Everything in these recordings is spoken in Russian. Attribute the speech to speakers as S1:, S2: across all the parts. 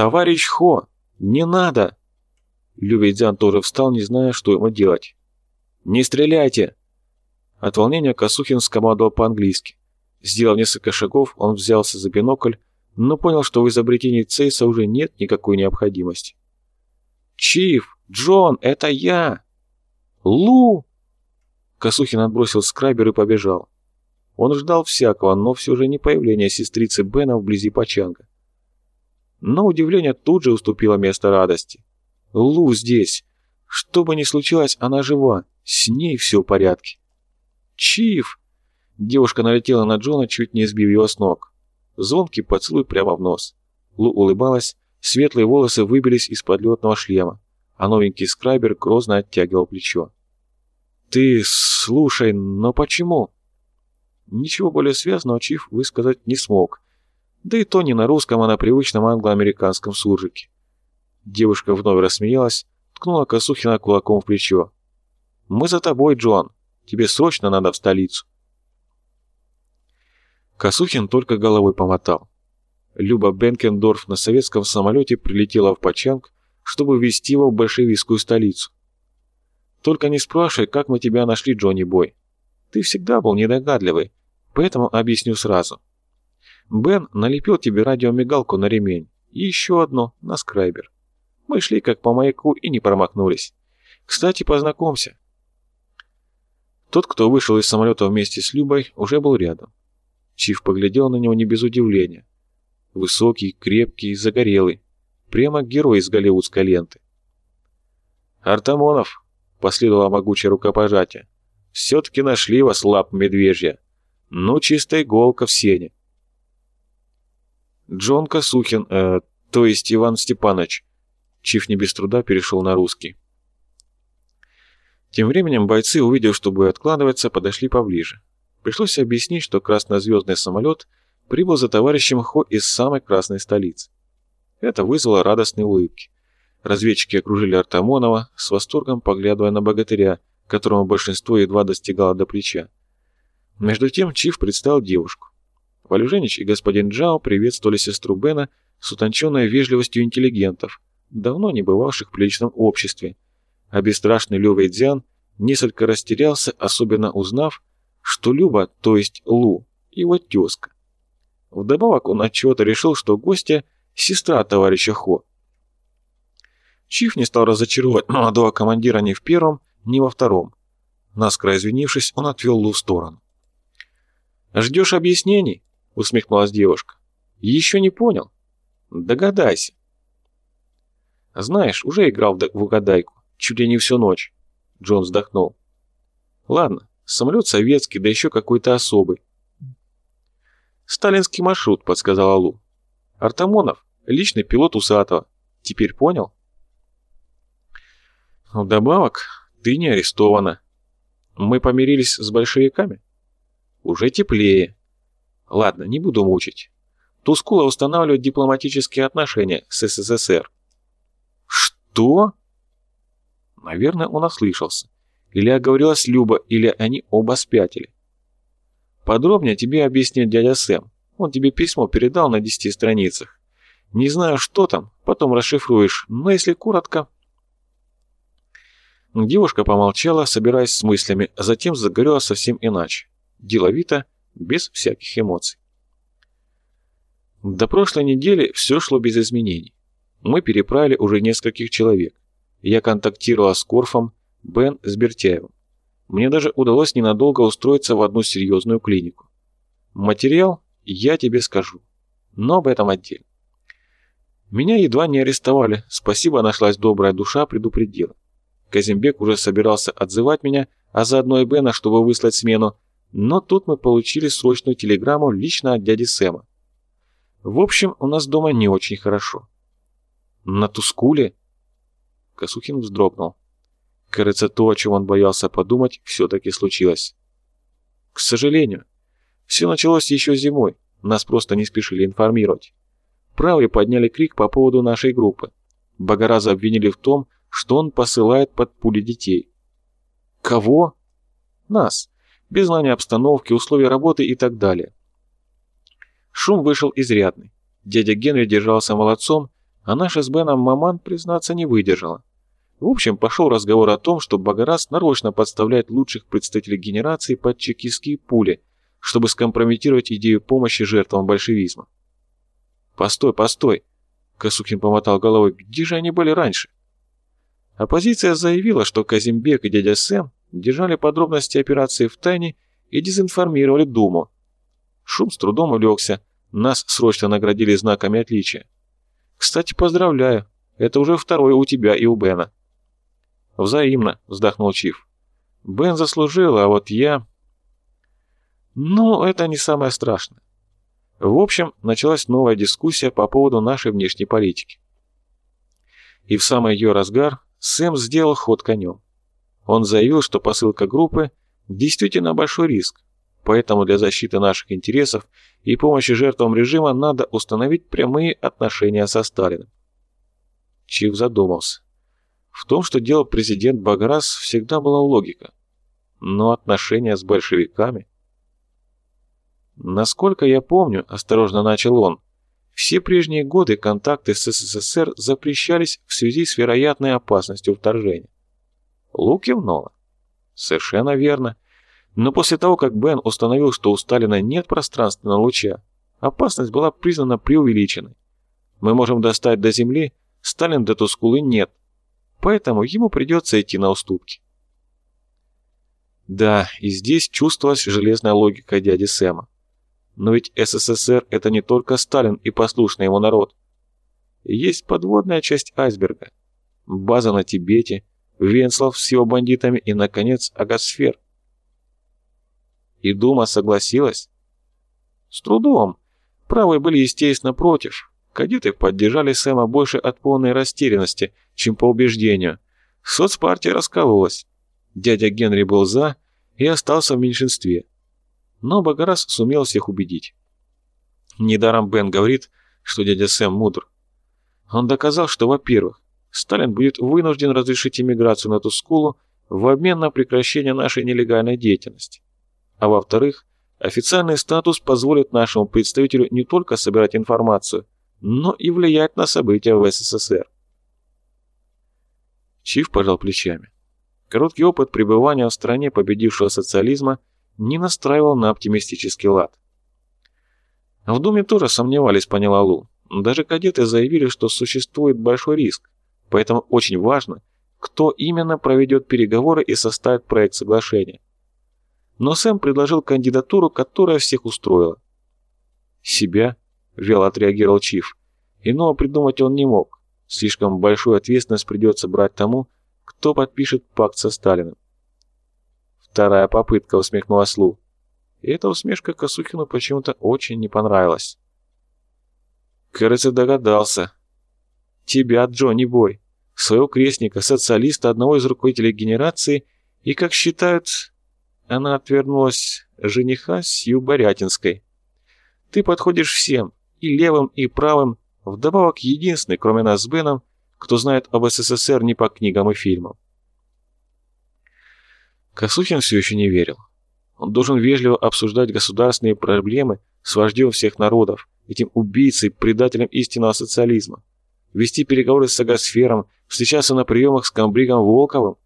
S1: «Товарищ Хо, не надо!» Лювейдзян тоже встал, не зная, что ему делать. «Не стреляйте!» От волнения Косухин скомандовал по-английски. Сделав несколько шагов, он взялся за бинокль, но понял, что в изобретении Цейса уже нет никакой необходимости. «Чиф! Джон! Это я!» «Лу!» Косухин отбросил скрайбер и побежал. Он ждал всякого, но все же не появления сестрицы Бена вблизи Пачанга. Но удивление тут же уступило место радости. Лу здесь. Что бы ни случилось, она жива. С ней все в порядке. «Чиф!» Девушка налетела на Джона, чуть не сбив его с ног. Звонкий поцелуй прямо в нос. Лу улыбалась, светлые волосы выбились из-под летного шлема, а новенький скрайбер грозно оттягивал плечо. «Ты слушай, но почему?» Ничего более связанного Чиф высказать не смог. Да и то не на русском, а на привычном англо-американском суржике. Девушка вновь рассмеялась, ткнула Косухина кулаком в плечо. «Мы за тобой, Джон. Тебе срочно надо в столицу». Косухин только головой помотал. Люба Бенкендорф на советском самолете прилетела в Пачанг, чтобы везти его в большевистскую столицу. «Только не спрашивай, как мы тебя нашли, Джонни Бой. Ты всегда был недогадливый, поэтому объясню сразу. Бен налепил тебе радиомигалку на ремень и еще одну на скрайбер. Мы шли как по маяку и не промахнулись. Кстати, познакомься. Тот, кто вышел из самолета вместе с Любой, уже был рядом. Чиф поглядел на него не без удивления. Высокий, крепкий, загорелый. Прямо герой из голливудской ленты. «Артамонов!» — последовало могучее рукопожатие. «Все-таки нашли вас, лап медвежья. Ну, чистая иголка в сене». Джон Косухин, э, то есть Иван Степанович, Чиф не без труда перешел на русский. Тем временем бойцы, увидев, что бой откладывается, подошли поближе. Пришлось объяснить, что краснозвездный самолет прибыл за товарищем Хо из самой красной столицы. Это вызвало радостные улыбки. Разведчики окружили Артамонова, с восторгом поглядывая на богатыря, которому большинство едва достигало до плеча. Между тем Чиф представил девушку. Валюженич и господин Джао приветствовали сестру Бена с утонченной вежливостью интеллигентов, давно не бывавших в приличном обществе, а бесстрашный Лёва Дзян несколько растерялся, особенно узнав, что Люба, то есть Лу, его тезка. Вдобавок он отчего-то решил, что гостья – сестра товарища Хо. Чиф не стал разочаровывать молодого командира ни в первом, ни во втором. Наскоро извинившись, он отвел Лу в сторону. «Ждешь объяснений?» – усмехнулась девушка. «Еще не понял? Догадайся». «Знаешь, уже играл в угадайку, чуть ли не всю ночь». Джон вздохнул. «Ладно, самолет советский, да еще какой-то особый». «Сталинский маршрут», — подсказала Лу. «Артамонов — личный пилот Усатого. Теперь понял?» «Вдобавок, ты не арестована. Мы помирились с большевиками?» «Уже теплее. Ладно, не буду мучить. Тускула устанавливает дипломатические отношения с СССР. «Что?» Наверное, он ослышался. Или оговорилась Люба, или они оба спятили. Подробнее тебе объяснит дядя Сэм. Он тебе письмо передал на десяти страницах. Не знаю, что там, потом расшифруешь, но если коротко... Девушка помолчала, собираясь с мыслями, а затем загорела совсем иначе. Деловито, без всяких эмоций. До прошлой недели все шло без изменений. Мы переправили уже нескольких человек. Я контактировала с Корфом, Бен с Бертяевым. Мне даже удалось ненадолго устроиться в одну серьезную клинику. Материал я тебе скажу, но об этом отдельно. Меня едва не арестовали, спасибо, нашлась добрая душа, предупредила. Казимбек уже собирался отзывать меня, а заодно и Бена, чтобы выслать смену, но тут мы получили срочную телеграмму лично от дяди Сэма. В общем, у нас дома не очень хорошо. На Тускуле?» Косухин вздрогнул. Кажется, то, о чем он боялся подумать, все-таки случилось. «К сожалению. Все началось еще зимой. Нас просто не спешили информировать. Правые подняли крик по поводу нашей группы. Богораза обвинили в том, что он посылает под пули детей. Кого? Нас. Без знания обстановки, условий работы и так далее. Шум вышел изрядный. Дядя Генри держался молодцом, А наша с Беном маман, признаться, не выдержала. В общем, пошел разговор о том, что Багарас нарочно подставляет лучших представителей генерации под чекистские пули, чтобы скомпрометировать идею помощи жертвам большевизма. «Постой, постой!» — Косухин помотал головой. «Где же они были раньше?» Оппозиция заявила, что Казимбек и дядя Сэм держали подробности операции в тайне и дезинформировали Думу. Шум с трудом улегся, нас срочно наградили знаками отличия. Кстати, поздравляю, это уже второй у тебя и у Бена. Взаимно, вздохнул Чиф. Бен заслужил, а вот я... Ну, это не самое страшное. В общем, началась новая дискуссия по поводу нашей внешней политики. И в самый ее разгар Сэм сделал ход конем. Он заявил, что посылка группы действительно большой риск, поэтому для защиты наших интересов и помощи жертвам режима надо установить прямые отношения со Сталиным. Чиф задумался. В том, что делал президент Баграс, всегда была логика. Но отношения с большевиками... Насколько я помню, осторожно начал он, все прежние годы контакты с СССР запрещались в связи с вероятной опасностью вторжения. Лу. Совершенно верно. Но после того, как Бен установил, что у Сталина нет пространственного луча, опасность была признана преувеличенной. Мы можем достать до Земли, Сталин до Тускулы нет. Поэтому ему придется идти на уступки. Да, и здесь чувствовалась железная логика дяди Сэма. Но ведь СССР – это не только Сталин и послушный его народ. Есть подводная часть айсберга. База на Тибете, Венслов с его бандитами и, наконец, Агасфер – и Дума согласилась? С трудом. Правые были, естественно, против. Кадеты поддержали Сэма больше от полной растерянности, чем по убеждению. Соцпартия раскололась. Дядя Генри был за и остался в меньшинстве. Но Багарас сумел всех убедить. Недаром Бен говорит, что дядя Сэм мудр. Он доказал, что, во-первых, Сталин будет вынужден разрешить иммиграцию на Тускулу в обмен на прекращение нашей нелегальной деятельности. А во-вторых, официальный статус позволит нашему представителю не только собирать информацию, но и влиять на события в СССР. Чиф пожал плечами. Короткий опыт пребывания в стране победившего социализма не настраивал на оптимистический лад. В Думе тоже сомневались, поняла Лу. Даже кадеты заявили, что существует большой риск, поэтому очень важно, кто именно проведет переговоры и составит проект соглашения. Но Сэм предложил кандидатуру, которая всех устроила. «Себя?» – вяло отреагировал Чиф. Иного придумать он не мог. Слишком большую ответственность придется брать тому, кто подпишет пакт со Сталиным. Вторая попытка усмехнулась Лу. И эта усмешка Косухину почему-то очень не понравилась. Кажется, догадался. Тебя, Джонни Бой, своего крестника, социалиста, одного из руководителей генерации и, как считают, она отвернулась жениха Сью Борятинской. «Ты подходишь всем, и левым, и правым, вдобавок единственный, кроме нас с Беном, кто знает об СССР не по книгам и фильмам». Косухин все еще не верил. Он должен вежливо обсуждать государственные проблемы с вождем всех народов, этим убийцей, предателем истинного социализма, вести переговоры с Сагосфером, встречаться на приемах с комбригом Волковым,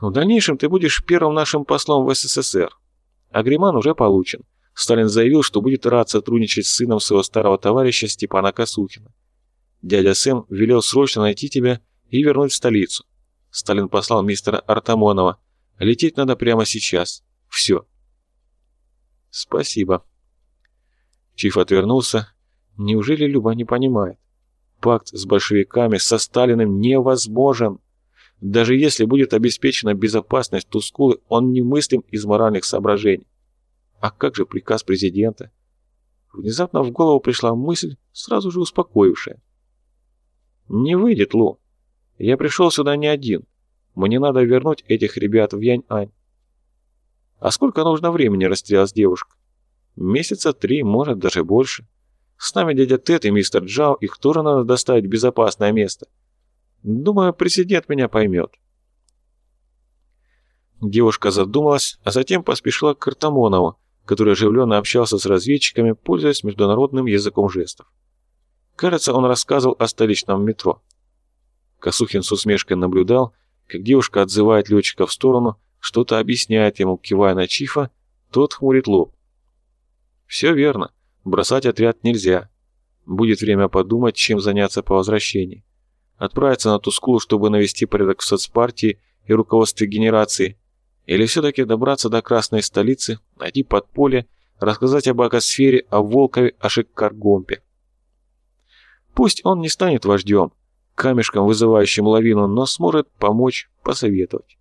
S1: в дальнейшем ты будешь первым нашим послом в СССР. Агриман уже получен. Сталин заявил, что будет рад сотрудничать с сыном своего старого товарища Степана Косухина. Дядя Сэм велел срочно найти тебя и вернуть в столицу. Сталин послал мистера Артамонова. Лететь надо прямо сейчас. Все. Спасибо. Чиф отвернулся. Неужели Люба не понимает? Пакт с большевиками, со Сталиным невозможен. Даже если будет обеспечена безопасность Тускулы, он немыслим из моральных соображений. А как же приказ президента? Внезапно в голову пришла мысль, сразу же успокоившая. «Не выйдет, Лу. Я пришел сюда не один. Мне надо вернуть этих ребят в Янь-Ань». «А сколько нужно времени?» – растерялась девушка. «Месяца три, может, даже больше. С нами дядя Тед и мистер Джао, их тоже надо доставить в безопасное место. Думаю, президент меня поймет. Девушка задумалась, а затем поспешила к Картамонову, который оживленно общался с разведчиками, пользуясь международным языком жестов. Кажется, он рассказывал о столичном метро. Косухин с усмешкой наблюдал, как девушка отзывает летчика в сторону, что-то объясняет ему, кивая на Чифа, тот хмурит лоб. «Все верно. Бросать отряд нельзя. Будет время подумать, чем заняться по возвращении. Отправиться на Тускулу, чтобы навести порядок в соцпартии и руководстве генерации, или все-таки добраться до Красной столицы, найти подполье, рассказать об Акосфере, о Волкове, о Шикаргомпе. Пусть он не станет вождем, камешком, вызывающим лавину, но сможет помочь, посоветовать.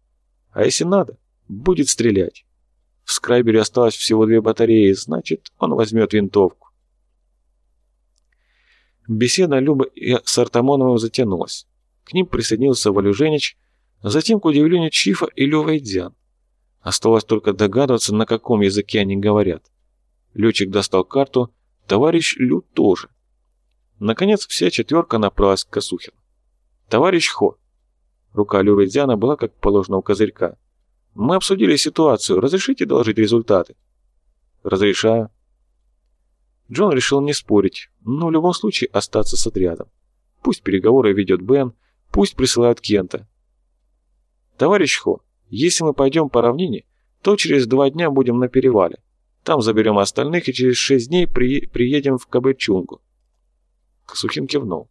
S1: А если надо, будет стрелять. В Скрайбере осталось всего две батареи, значит, он возьмет винтовку. Беседа Любы и с Артамоновым затянулась. К ним присоединился Валюженич, затем, к удивлению Чифа и Лёва Идзян. Осталось только догадываться, на каком языке они говорят. Летчик достал карту, товарищ Лю тоже. Наконец, вся четверка направилась к Косухину. «Товарищ Хо!» Рука Лёвы Дзяна была как положено у козырька. «Мы обсудили ситуацию. Разрешите доложить результаты?» «Разрешаю». Джон решил не спорить, но в любом случае остаться с отрядом. Пусть переговоры ведет Бен, пусть присылают Кента. «Товарищ Хо, если мы пойдем по равнине, то через два дня будем на перевале. Там заберем остальных и через шесть дней при... приедем в Кабычунгу». Косухин кивнул.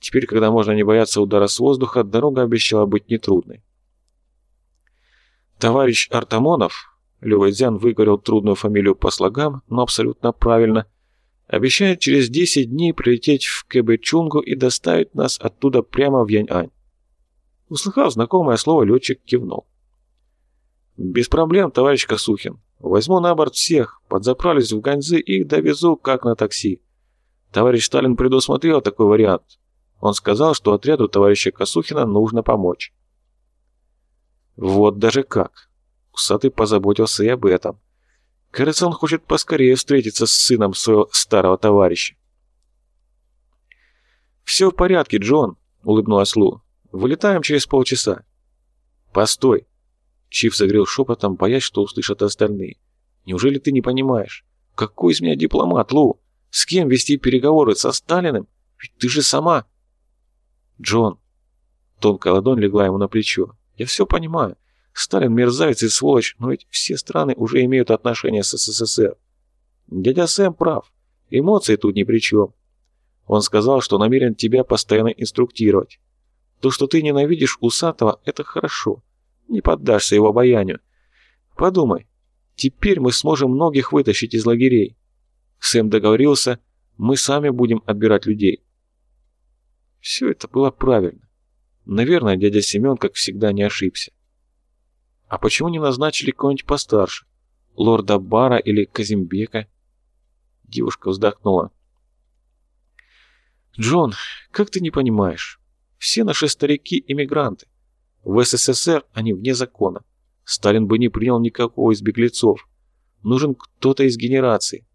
S1: Теперь, когда можно не бояться удара с воздуха, дорога обещала быть нетрудной. Товарищ Артамонов, Левайзян выговорил трудную фамилию по слогам, но абсолютно правильно, обещает через 10 дней прилететь в Кэбэ-Чунгу и доставить нас оттуда прямо в Янь-Ань. Услыхав знакомое слово, летчик кивнул. «Без проблем, товарищ Косухин. Возьму на борт всех, подзаправлюсь в Ганьзы и довезу, как на такси. Товарищ Сталин предусмотрел такой вариант. Он сказал, что отряду товарища Косухина нужно помочь. Вот даже как. Усатый позаботился и об этом. Кажется, он хочет поскорее встретиться с сыном своего старого товарища. «Все в порядке, Джон», — улыбнулась Лу. «Вылетаем через полчаса». «Постой!» Чиф загрел шепотом, боясь, что услышат остальные. «Неужели ты не понимаешь? Какой из меня дипломат, Лу? С кем вести переговоры? Со Сталиным? Ведь ты же сама...» «Джон!» Тонкая ладонь легла ему на плечо. «Я все понимаю. Сталин мерзавец и сволочь, но ведь все страны уже имеют отношения с СССР. Дядя Сэм прав. Эмоции тут ни при чем. Он сказал, что намерен тебя постоянно инструктировать. То, что ты ненавидишь Усатого, это хорошо. Не поддашься его обаянию. Подумай, теперь мы сможем многих вытащить из лагерей. Сэм договорился, мы сами будем отбирать людей. Все это было правильно. Наверное, дядя Семен, как всегда, не ошибся. А почему не назначили кого-нибудь постарше? Лорда Бара или Казимбека? Девушка вздохнула. Джон, как ты не понимаешь? Все наши старики – иммигранты. В СССР они вне закона. Сталин бы не принял никакого из беглецов. Нужен кто-то из генерации.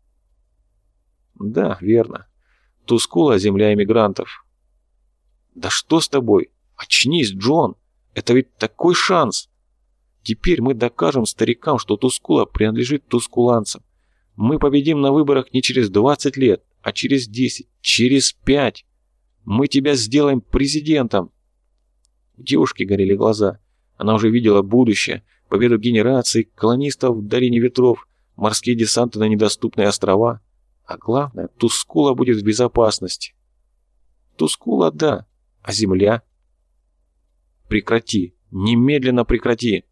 S1: Да, верно. Тускула – земля иммигрантов. «Да что с тобой? Очнись, Джон! Это ведь такой шанс! Теперь мы докажем старикам, что Тускула принадлежит тускуланцам. Мы победим на выборах не через 20 лет, а через 10, через 5. Мы тебя сделаем президентом!» У девушки горели глаза. Она уже видела будущее, победу генераций, колонистов в долине ветров, морские десанты на недоступные острова. А главное, Тускула будет в безопасности. Тускула, да, а земля? Прекрати! Немедленно прекрати!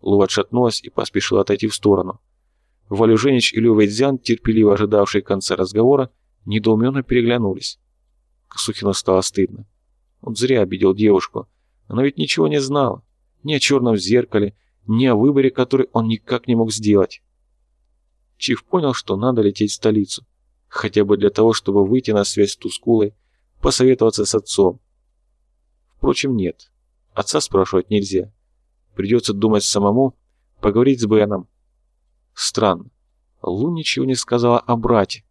S1: Лу отшатнулась и поспешила отойти в сторону. Валюженич и Лю Вэйдзян, терпеливо ожидавшие конца разговора, недоуменно переглянулись. Косухину стало стыдно. Он зря обидел девушку. Она ведь ничего не знала. Ни о черном зеркале, ни о выборе, который он никак не мог сделать. Чиф понял, что надо лететь в столицу. Хотя бы для того, чтобы выйти на связь с Тускулой посоветоваться с отцом. Впрочем, нет. Отца спрашивать нельзя. Придется думать самому, поговорить с Беном. Странно. Лу ничего не сказала о брате.